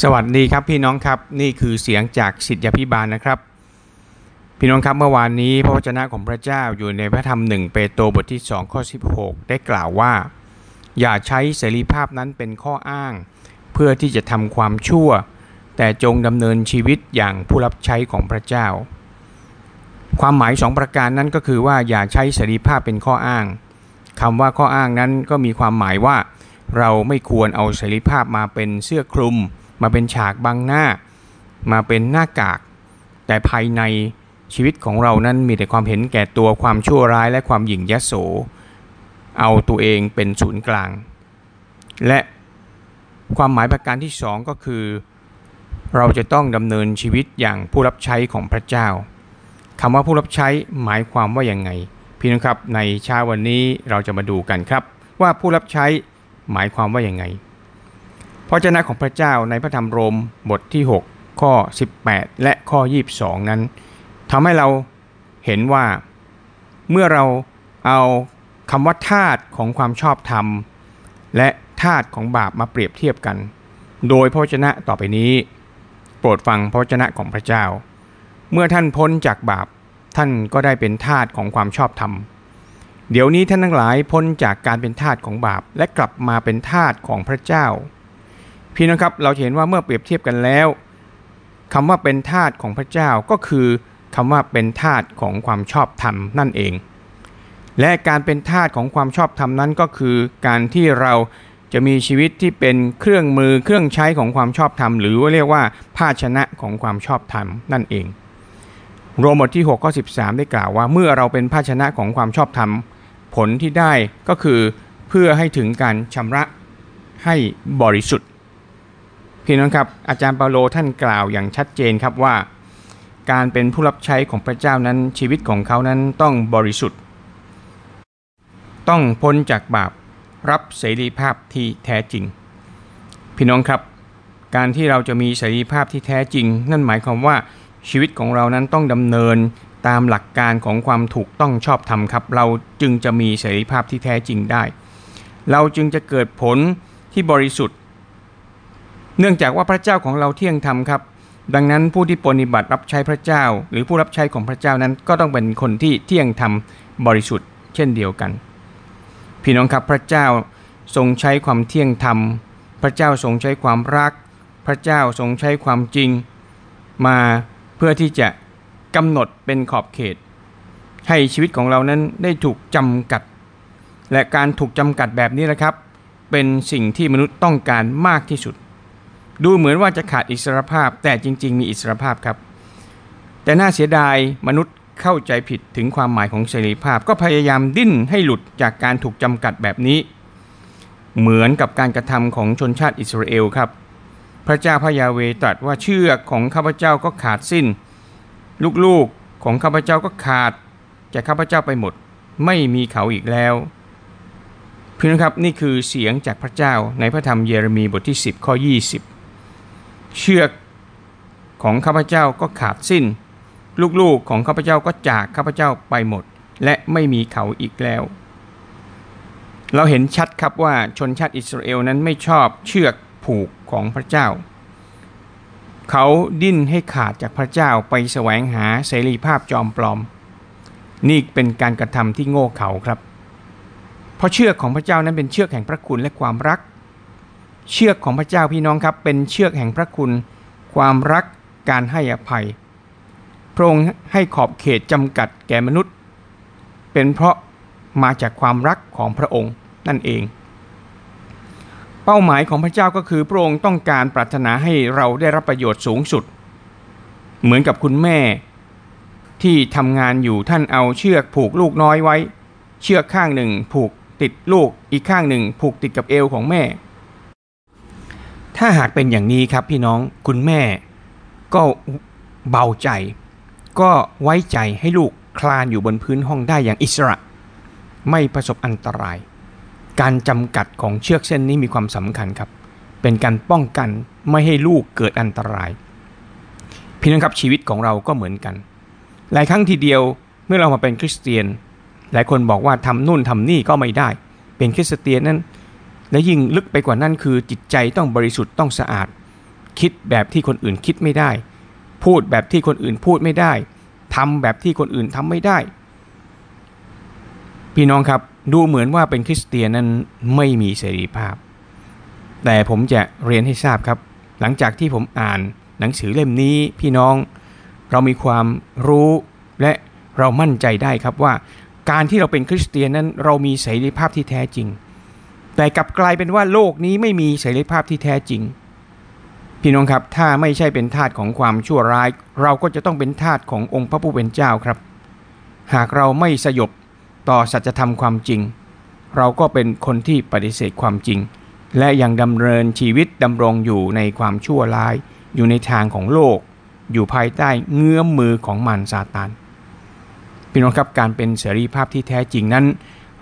สวัสดีครับพี่น้องครับนี่คือเสียงจากสิทธิพิบาลนะครับ พี่น้องครับเมื่อวานนี้พระวจนะของพระเจ้าอยู่ในพระธรรมหนึ่งเปโตรบทที่ 2 ข้อ 16 ได้กล่าวว่า อย่าใช้เสรีภาพนั้นเป็นข้ออ้าง เพื่อที่จะทำความชั่ว แต่จงดำเนินชีวิตอย่างผู้รับใช้ของพระเจ้า ความหมายสองประการนั้นก็คือว่าอย่าใช้เสรีภาพเป็นข้ออ้างคำว่าข้ออ้างนั้นก็มีความหมายว่า เราไม่ควรเอาเสรีภาพมาเป็นเสื้อคลุม มาเป็นฉากบังหน้า มาเป็นหน้ากาก แต่ภายในชีวิตของเรานั้นมีแต่ความเห็นแก่ตัวความชั่วร้ายและความหยิ่งยโส เอาตัวเองเป็นศูนย์กลาง และความหมายประการที่สองก็คือ เราจะต้องดำเนินชีวิตอย่างผู้รับใช้ของพระเจ้าคำว่าผู้รับใช้หมายความว่าอย่างไง พี่น้องครับในเช้าวันนี้เราจะมาดูกันครับ ว่าผู้รับใช้หมายความว่าอย่างไง ระเจ้าของพระเจ้าในพระธรรมโรมบทที่ 6 ข้อ 18 และข้อ 22 นั้นทำให้เราเห็นว่าเมื่อเราเอาคำว่าธาตุของความชอบธรรม และธาตุของบาปมาเปรียบเทียบกัน โดยพระวจนะต่อไปนี้ โปรดฟังพระวจนะของพระเจ้า เมื่อท่านพ้นจากบาปท่านก็ได้เป็นทาสของความชอบธรรม เดี๋ยวนี้ท่านทั้งหลายพ้นจากการเป็นทาสของบาปและกลับมาเป็นทาสของพระเจ้า พี่น้องครับเราเห็นว่าเมื่อเปรียบเทียบกันแล้วคำว่าเป็นทาสของพระเจ้าก็คือคำว่าเป็นทาสของความชอบธรรมนั่นเอง และการเป็นทาสของความชอบธรรมนั้นก็คือ การที่เราจะมีชีวิตที่เป็นเครื่องมือเครื่องใช้ของความชอบธรรม หรือว่าเรียกว่าภาชนะของความชอบธรรมนั่นเอง โรมบทที่6ข้อ13 ได้กล่าวว่า เมื่อเราเป็นภาชนะของความชอบธรรม ผลที่ได้ก็คือเพื่อให้ถึงการชำระให้บริสุทธิ์ พี่น้องครับอาจารย์เปาโลท่านกล่าวอย่างชัดเจนครับว่า การเป็นผู้รับใช้ของพระเจ้านั้นชีวิตของเขานั้นต้องบริสุทธิ์ ต้องพ้นจากบาปรับเสรีภาพที่แท้จริง พี่น้องครับ การที่เราจะมีเสรีภาพที่แท้จริง นั่นหมายความว่าชีวิตของเรานั้นต้องดำเนินตามหลักการของความถูกต้องชอบธรรมครับ เราจึงจะมีเสรีภาพที่แท้จริงได้ เราจึงจะเกิดผลที่บริสุทธิ์ เนื่องจากว่าพระเจ้าของเราเที่ยงธรรมครับ ดังนั้นผู้ที่ปฏิบัติรับใช้พระเจ้า หรือผู้รับใช้ของพระเจ้านั้นก็ต้องเป็นคนที่เที่ยงธรรมบริสุทธิ์ เช่นเดียวกัน พี่น้องครับพระเจ้าทรงใช้ความเที่ยงธรรม พระเจ้าทรงใช้ความรัก พระเจ้าทรงใช้ความจริง มาเพื่อที่จะกำหนดเป็นขอบเขต ให้ชีวิตของเรานั้นได้ถูกจำกัด และการถูกจำกัดแบบนี้นะครับ เป็นสิ่งที่มนุษย์ต้องการมากที่สุด ดูเหมือนว่าจะขาดอิสรภาพแต่จริง ๆ มีอิสรภาพครับ แต่น่าเสียดายมนุษย์เข้าใจผิดถึงความหมายของเสรีภาพ ก็พยายามดิ้นให้หลุดจากการถูกจำกัดแบบนี้ เหมือนกับการกระทำของชนชาติอิสราเอลครับ พระเจ้าพระยาเวตรัสว่าเชือกของข้าพเจ้าก็ขาดสิ้น ลูกๆของข้าพเจ้าก็ขาดจากข้าพเจ้าไปหมด ไม่มีเขาอีกแล้วพี่น้องครับนี่คือเสียงจากพระเจ้าในพระธรรมเยเรมีบทที่ 10 ข้อ 20 เชือกของข้าพเจ้าก็ขาดสิ้น ลูกๆของข้าพเจ้าก็จากข้าพเจ้าไปหมด และไม่มีเขาอีกแล้ว เราเห็นชัดครับว่าชนชาติอิสราเอลนั้นไม่ชอบเชือกผูกของพระเจ้า เขาดิ้นให้ขาดจากพระเจ้าไปแสวงหาเสรีภาพจอมปลอม นี่เป็นการกระทำที่โง่เขลาครับ เพราะเชือกของพระเจ้านั้นเป็นเชือกแห่งพระคุณและความรัก เชือกของพระเจ้าพี่น้องครับ เป็นเชือกแห่งพระคุณ ความรักการให้อภัย พระองค์ให้ขอบเขตจำกัดแก่มนุษย์ เป็นเพราะมาจากความรักของพระองค์นั่นเอง เป้าหมายของพระเจ้าก็คือพระองค์ต้องการปรารถนาให้เราได้รับประโยชน์สูงสุด เหมือนกับคุณแม่ที่ทำงานอยู่ท่านเอาเชือกผูกลูกน้อยไว้ เชือกข้างหนึ่งผูกติดลูกอีกข้างหนึ่งผูกติดกับเอวของแม่ ถ้าหากเป็นอย่างนี้ครับพี่น้องคุณแม่ก็เบาใจ ก็ไว้ใจให้ลูกคลานอยู่บนพื้นห้องได้อย่างอิสระ ไม่ประสบอันตราย การจำกัดของเชือกเส้นนี้มีความสำคัญครับ เป็นการป้องกันไม่ให้ลูกเกิดอันตราย พี่น้องครับชีวิตของเราก็เหมือนกัน หลายครั้งทีเดียวเมื่อเรามาเป็นคริสเตียน หลายคนบอกว่าทำนู่นทำนี่ก็ไม่ได้ เป็นคริสเตียนนั้น และยิ่งลึกไปกว่านั้นคือจิตใจต้องบริสุทธิ์ต้องสะอาด คิดแบบที่คนอื่นคิดไม่ได้ พูดแบบที่คนอื่นพูดไม่ได้ทำแบบที่คนอื่นทำไม่ได้ พี่น้องครับดูเหมือนว่าเป็นคริสเตียนนั้นไม่มีเสรีภาพ แต่ผมจะเรียนให้ทราบครับ หลังจากที่ผมอ่านหนังสือเล่มนี้พี่น้องเรามีความรู้และเรามั่นใจได้ครับว่า การที่เราเป็นคริสเตียนนั้นเรามีเสรีภาพที่แท้จริง แต่กลับกลายเป็นว่าโลกนี้ไม่มีเสรีภาพที่แท้จริง พี่น้องครับถ้าไม่ใช่เป็นทาสของความชั่วร้าย เราก็จะต้องเป็นทาสขององค์พระผู้เป็นเจ้าครับ หากเราไม่สยบต่อสัจธรรมความจริง เราก็เป็นคนที่ปฏิเสธความจริง และยังดำเนินชีวิตดำรงอยู่ในความชั่วร้าย อยู่ในทางของโลก อยู่ภายใต้เงื้อมมือของมารซาตานพี่น้องครับการเป็นเสรีภาพที่แท้จริงนั้น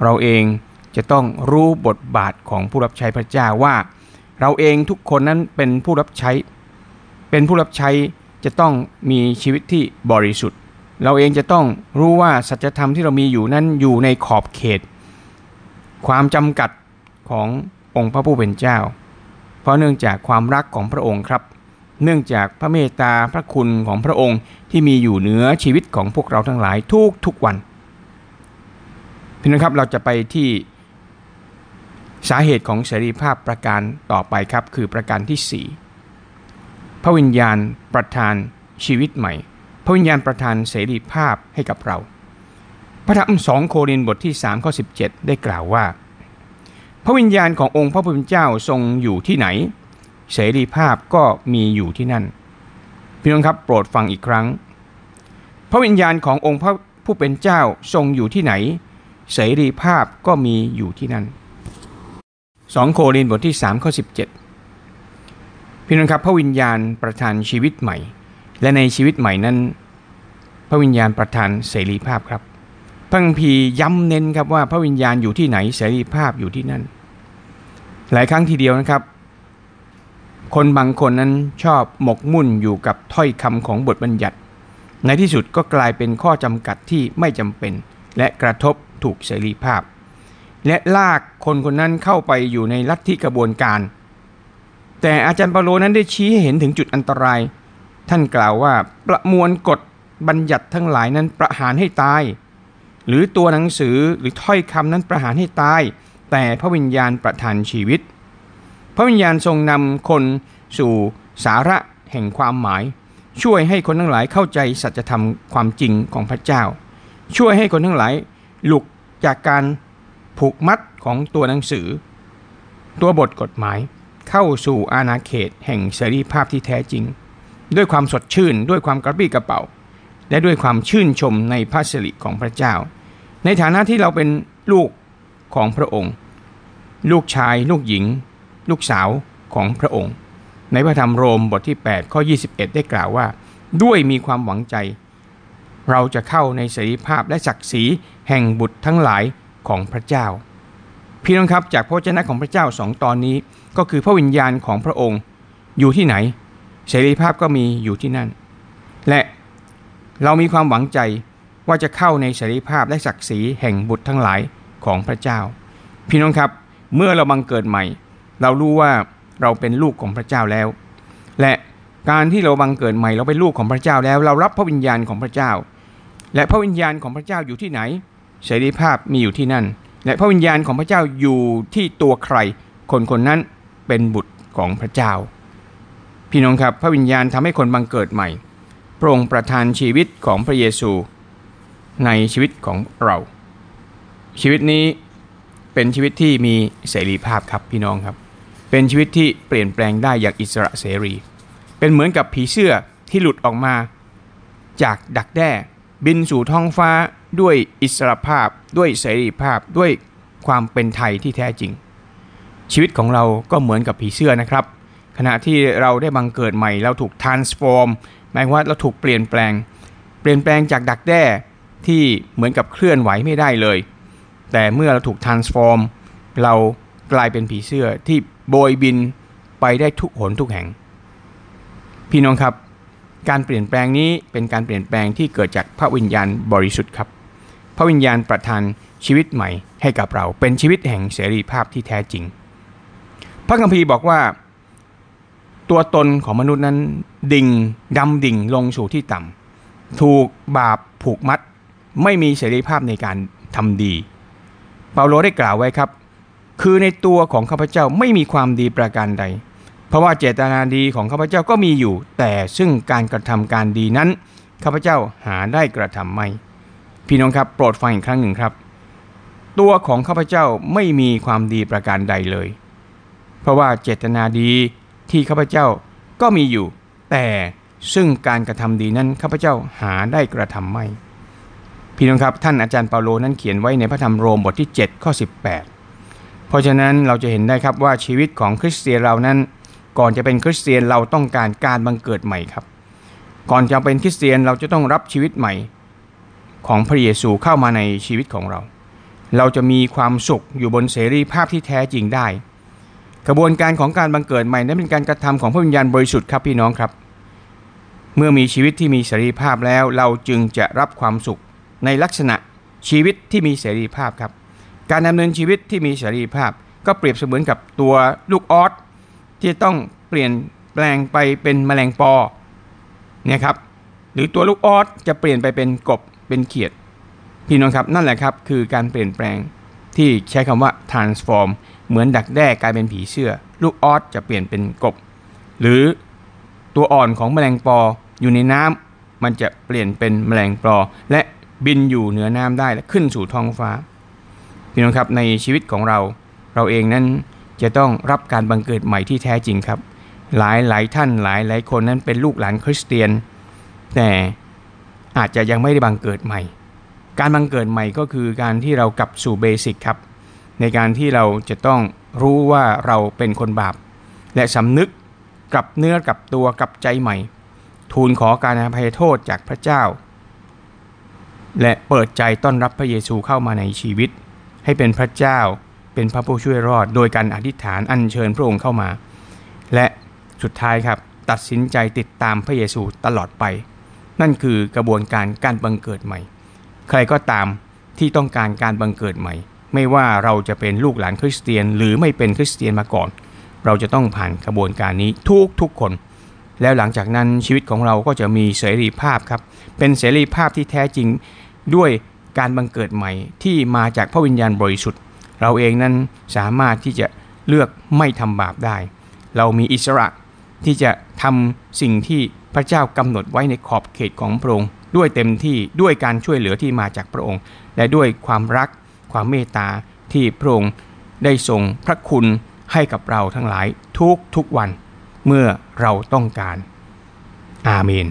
เราเอง จะต้องรู้บทบาทของผู้รับใช้พระเจ้าว่า เราเองทุกคนนั้นเป็นผู้รับใช้ เป็นผู้รับใช้จะต้องมีชีวิตที่บริสุทธิ์ เราเองจะต้องรู้ว่าสัจธรรมที่เรามีอยู่นั้นอยู่ในขอบเขต ความจำกัดขององค์พระผู้เป็นเจ้า เพราะเนื่องจากความรักของพระองค์ครับ เนื่องจากพระเมตตาพระคุณของพระองค์ที่มีอยู่เหนือชีวิตของพวกเราทั้งหลายทุกทุกวันพี่น้องครับเราจะไปที่ สาเหตุของเสรีภาพประการต่อไปครับคือประการที่ 4 พระวิญญาณประทานชีวิตใหม่ พระวิญญาณประทานเสรีภาพให้กับเรา พระธรรมสองโครินบทที่3ข้อ17 ได้กล่าวว่า พระวิญญาณขององค์พระผู้เป็นเจ้าทรงอยู่ที่ไหน เสรีภาพก็มีอยู่ที่นั่นพี่น้องครับโปรดฟังอีกครั้ง พระวิญญาณขององค์พระผู้เป็นเจ้าทรงอยู่ที่ไหน เสรีภาพก็มีอยู่ที่นั่น 2 โครินธ์บทที่3ข้อ17 พี่น้องครับพระวิญญาณประทานชีวิตใหม่ และในชีวิตใหม่นั้น พระวิญญาณประทานเสรีภาพครับพระคัมภีร์ย้ำเน้นครับว่าพระวิญญาณอยู่ที่ไหนเสรีภาพอยู่ที่นั่น หลายครั้งทีเดียวนะครับ คนบางคนนั้นชอบหมกมุ่นอยู่กับถ้อยคำของบทบัญญัติ ในที่สุดก็กลายเป็นข้อจำกัดที่ไม่จำเป็น และกระทบถูกเสรีภาพ และลากคนคนนั้นเข้าไปอยู่ในลัทธิกระบวนการ แต่อาจารย์เปาโลนั้นได้ชี้ให้เห็นถึงจุดอันตราย ท่านกล่าวว่าประมวลกฎบัญญัติทั้งหลายนั้นประหารให้ตาย หรือตัวหนังสือหรือถ้อยคำนั้นประหารให้ตาย แต่พระวิญญาณประทานชีวิต พระวิญญาณทรงนำคนสู่สาระแห่งความหมาย ช่วยให้คนทั้งหลายเข้าใจสัจธรรมความจริงของพระเจ้า ช่วยให้คนทั้งหลายหลุกจากการ ผูกมัดของตัวหนังสือ ตัวบทกฎหมายเข้าสู่อาณาเขตแห่งเสรีภาพที่แท้จริง ด้วยความสดชื่น ด้วยความกระปรี้กระเป๋า และด้วยความชื่นชมในพระสิริของพระเจ้า ในฐานะที่เราเป็นลูกของพระองค์ ลูกชายลูกหญิง ลูกสาวของพระองค์ ในพระธรรมโรมบทที่ 8 ข้อ 21 ได้กล่าวว่า ด้วยมีความหวังใจ เราจะเข้าในเสรีภาพและศักดิ์ศรีแห่งบุตรทั้งหลาย ของพระเจ้า พี่น้องครับจากพระเจ้าของพระเจ้าสองตอนนี้ ก็คือพระวิญญาณของพระองค์อยู่ที่ไหน เสรีภาพก็มีอยู่ที่นั่น และเรามีความหวังใจว่าจะเข้าในเสรีภาพและศักดิ์ศรีแห่งบุตรทั้งหลายของพระเจ้า พี่น้องครับเมื่อเราบังเกิดใหม่ เรารู้ว่าเราเป็นลูกของพระเจ้าแล้ว และการที่เราบังเกิดใหม่เราเป็นลูกของพระเจ้าแล้ว เรารับพระวิญญาณของพระเจ้า และพระวิญญาณของพระเจ้าอยู่ที่ไหน เสรีภาพมีอยู่ที่นั่น และพระวิญญาณของพระเจ้าอยู่ที่ตัวใคร คนคนนั้นเป็นบุตรของพระเจ้า พี่น้องครับพระวิญญาณทำให้คนบังเกิดใหม่ พระองค์ประทานชีวิตของพระเยซูในชีวิตของเรา ชีวิตนี้เป็นชีวิตที่มีเสรีภาพครับพี่น้องครับ เป็นชีวิตที่เปลี่ยนแปลงได้อย่างอิสระเสรี เป็นเหมือนกับผีเสื้อที่หลุดออกมา จากดักแด้บินสู่ท้องฟ้า ด้วยอิสระภาพ ด้วยเสรีภาพด้วยความเป็นไทยที่แท้จริง ชีวิตของเราก็เหมือนกับผีเสื้อนะครับ ขณะที่เราได้บังเกิดใหม่เราถูก transform หมายว่าเราถูกเปลี่ยนแปลง เปลี่ยนแปลงจากดักแด้ที่เหมือนกับเคลื่อนไหวไม่ได้เลย แต่เมื่อเราถูก transform เรากลายเป็นผีเสื้อที่โบยบินไปได้ทุกหนทุกแห่ง พี่น้องครับ การเปลี่ยนแปลงนี้เป็นการเปลี่ยนแปลงที่เกิดจากพระวิญญาณบริสุทธิ์ครับ ระวิญญาณประทานชีวิตใหม่ให้กับเรา เป็นชีวิตแห่งเสรีภาพที่แท้จริง พระคัมภีร์บอกว่า ตัวตนของมนุษย์นั้นดิ่งดำดิ่งลงสู่ที่ต่ำถูกบาปผูกมัด ไม่มีเสรีภาพในการทำดี เปาโลได้กล่าวไว้ครับ คือในตัวของข้าพเจ้าไม่มีความดีประการใด เพราะว่าเจตนาดีของข้าพเจ้าก็มีอยู่ แต่ซึ่งการกระทำการดีนั้นข้าพเจ้าหาได้กระทำไม่ พี่น้องครับโปรดฟังอีกครั้งหนึ่งครับ ตัวของข้าพเจ้าไม่มีความดีประการใดเลย เพราะว่าเจตนาดีที่ข้าพเจ้าก็มีอยู่ แต่ซึ่งการกระทำดีนั้นข้าพเจ้าหาได้กระทำไม่ พี่น้องครับท่านอาจารย์เปาโลนั้นเขียนไว้ในพระธรรมโรมบทที่ 7 ข้อ 18 เพราะฉะนั้นเราจะเห็นได้ครับว่าชีวิตของคริสเตียนเรานั้น ก่อนจะเป็นคริสเตียนเราต้องการการบังเกิดใหม่ครับ ก่อนจะเป็นคริสเตียนเราจะต้องรับชีวิตใหม่ ของพระเยซูเข้ามาในชีวิตของเรา เราจะมีความสุขอยู่บนเสรีภาพที่แท้จริงได้ กระบวนการของการบังเกิดใหม่นั้นเป็นการกระทำของพระวิญญาณบริสุทธิ์ครับพี่น้องครับ เมื่อมีชีวิตที่มีเสรีภาพแล้วเราจึงจะรับความสุขในลักษณะชีวิตที่มีเสรีภาพครับ การดำเนินชีวิตที่มีเสรีภาพ ก็เปรียบเสมือนกับตัวลูกออสที่ต้องเปลี่ยนแปลงไปเป็นแมลงปอเนี่ยครับหรือตัวลูกออสจะเปลี่ยนไปเป็นกบ เป็นเขียดพี่น้องครับนั่นแหละครับคือการเปลี่ยนแปลงที่ใช้คำว่า transform เหมือนดักแด้กลายเป็นผีเสื้อ ลูกออสจะเปลี่ยนเป็นกบ หรือตัวอ่อนของแมลงปออยู่ในน้ำมันจะเปลี่ยนเป็นแมลงปอและบินอยู่เหนือน้ำได้และขึ้นสู่ท้องฟ้าพี่น้องครับในชีวิตของเรา เราเองนั้นจะต้องรับการบังเกิดใหม่ที่แท้จริงครับ หลายหลายท่านหลายหลายคนนั้นเป็นลูกหลานคริสเตียน แต่ อาจจะยังไม่ได้บังเกิดใหม่ การบังเกิดใหม่ก็คือการที่เรากลับสู่เบสิกครับ ในการที่เราจะต้องรู้ว่าเราเป็นคนบาป และสำนึกกลับเนื้อกลับตัวกลับใจใหม่ ทูลขอการอภัยโทษจากพระเจ้า และเปิดใจต้อนรับพระเยซูเข้ามาในชีวิต ให้เป็นพระเจ้าเป็นพระผู้ช่วยรอด โดยการอธิษฐานอัญเชิญพระองค์เข้ามา และสุดท้ายครับตัดสินใจติดตามพระเยซูตลอดไป นั่นคือกระบวนการการบังเกิดใหม่ ใครก็ตามที่ต้องการการบังเกิดใหม่ ไม่ว่าเราจะเป็นลูกหลานคริสเตียน หรือไม่เป็นคริสเตียนมาก่อน เราจะต้องผ่านกระบวนการนี้ทุกทุกคน แล้วหลังจากนั้นชีวิตของเราก็จะมีเสรีภาพครับ เป็นเสรีภาพที่แท้จริงด้วยการบังเกิดใหม่ที่มาจากพระวิญญาณบริสุทธิ์ เราเองนั้นสามารถที่จะเลือกไม่ทำบาปได้ เรามีอิสระที่จะทำสิ่งที่ พระเจ้ากำหนดไว้ในขอบเขตของพระองค์ด้วยเต็มที่ด้วยการช่วยเหลือที่มาจากพระองค์ และด้วยความรักความเมตตาที่พระองค์ได้ทรงพระคุณให้กับเราทั้งหลายทุกทุกวันเมื่อเราต้องการ อาเมน